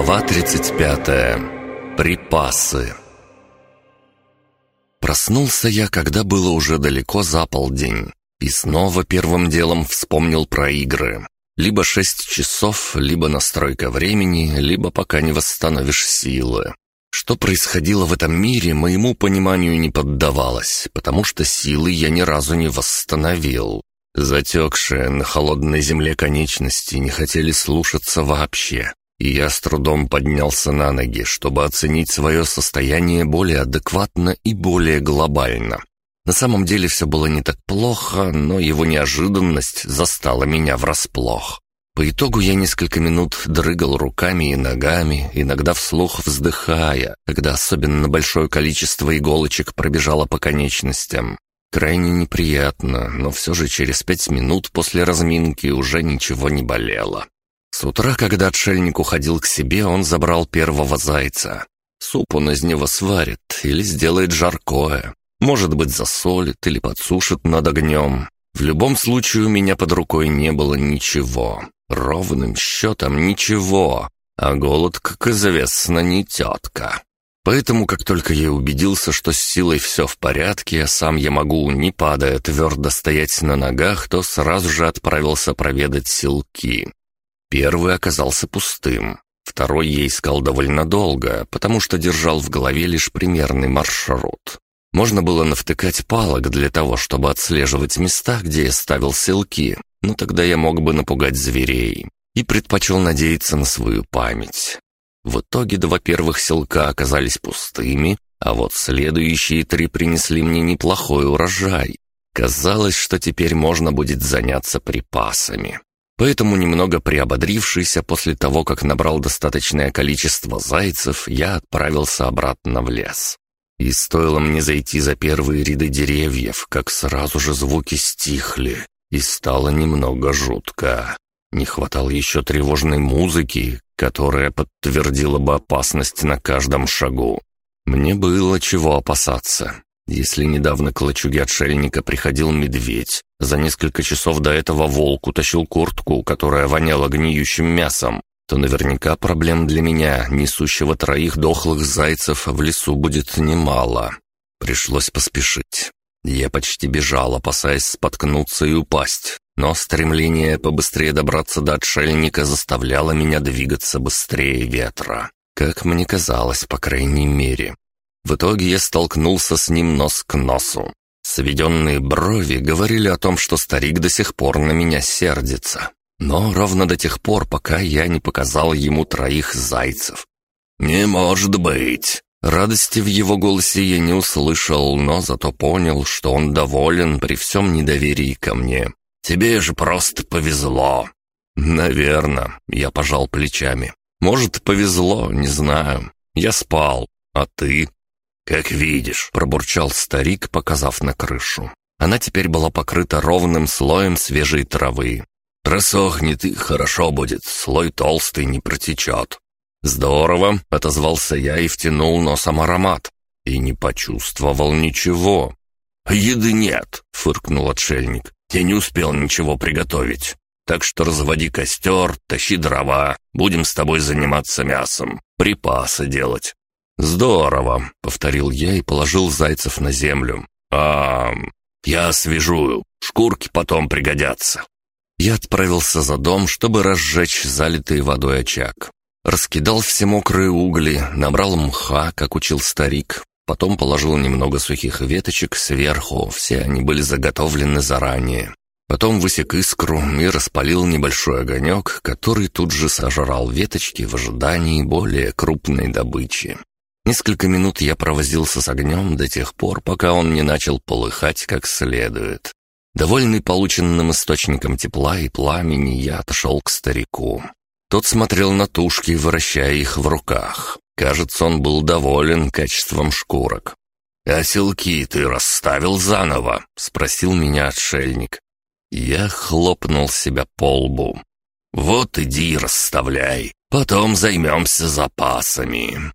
Глава 35. Припасы. Проснулся я, когда было уже далеко за полдень, и снова первым делом вспомнил про игры. Либо шесть часов, либо настройка времени, либо пока не восстановишь силы. Что происходило в этом мире, моему пониманию не поддавалось, потому что силы я ни разу не восстановил. Затекшие на холодной земле конечности не хотели слушаться вообще, и я с трудом поднялся на ноги, чтобы оценить свое состояние более адекватно и более глобально. На самом деле все было не так плохо, но его неожиданность застала меня врасплох. По итогу я несколько минут дрыгал руками и ногами, иногда вслух вздыхая, когда особенно большое количество иголочек пробежало по конечностям. Крайне неприятно, но все же через пять минут после разминки уже ничего не болело. С утра, когда отшельник уходил к себе, он забрал первого зайца. Суп он из него сварит или сделает жаркое. Может быть, засолит или подсушит над огнем. В любом случае у меня под рукой не было ничего. Ровным счетом ничего. А голод, как известно, не тетка. Поэтому, как только я убедился, что с силой все в порядке, а сам я могу, не падая, твердо стоять на ногах, то сразу же отправился проведать селки. Первый оказался пустым. Второй я искал довольно долго, потому что держал в голове лишь примерный маршрут. Можно было навтыкать палок для того, чтобы отслеживать места, где я ставил селки, но тогда я мог бы напугать зверей. И предпочел надеяться на свою память. В итоге два первых селка оказались пустыми, а вот следующие три принесли мне неплохой урожай. Казалось, что теперь можно будет заняться припасами. Поэтому, немного приободрившийся после того, как набрал достаточное количество зайцев, я отправился обратно в лес. И стоило мне зайти за первые ряды деревьев, как сразу же звуки стихли, и стало немного жутко. Не хватало еще тревожной музыки, которая подтвердила бы опасность на каждом шагу. Мне было чего опасаться. Если недавно к лачуге отшельника приходил медведь, за несколько часов до этого волк утащил куртку, которая воняла гниющим мясом, то наверняка проблем для меня, несущего троих дохлых зайцев, в лесу будет немало. Пришлось поспешить. Я почти бежал, опасаясь споткнуться и упасть но стремление побыстрее добраться до отшельника заставляло меня двигаться быстрее ветра. Как мне казалось, по крайней мере. В итоге я столкнулся с ним нос к носу. Сведенные брови говорили о том, что старик до сих пор на меня сердится. Но ровно до тех пор, пока я не показал ему троих зайцев. «Не может быть!» Радости в его голосе я не услышал, но зато понял, что он доволен при всем недоверии ко мне. Тебе же просто повезло». «Наверно», — я пожал плечами. «Может, повезло, не знаю. Я спал. А ты?» «Как видишь», — пробурчал старик, показав на крышу. Она теперь была покрыта ровным слоем свежей травы. «Просохнет и хорошо будет, слой толстый не протечет». «Здорово», — отозвался я и втянул носом аромат. И не почувствовал ничего. «Еды нет», — фыркнул отшельник. Я не успел ничего приготовить. Так что разводи костер, тащи дрова, будем с тобой заниматься мясом, припасы делать». «Здорово», — повторил я и положил зайцев на землю. «А, я освежую, шкурки потом пригодятся». Я отправился за дом, чтобы разжечь залитый водой очаг. Раскидал все мокрые угли, набрал мха, как учил старик, Потом положил немного сухих веточек сверху, все они были заготовлены заранее. Потом высек искру и распалил небольшой огонек, который тут же сожрал веточки в ожидании более крупной добычи. Несколько минут я провозился с огнем до тех пор, пока он не начал полыхать как следует. Довольный полученным источником тепла и пламени, я отошел к старику. Тот смотрел на тушки, вращая их в руках. Кажется, он был доволен качеством шкурок. «А селки ты расставил заново?» — спросил меня отшельник. Я хлопнул себя по лбу. «Вот иди расставляй, потом займемся запасами».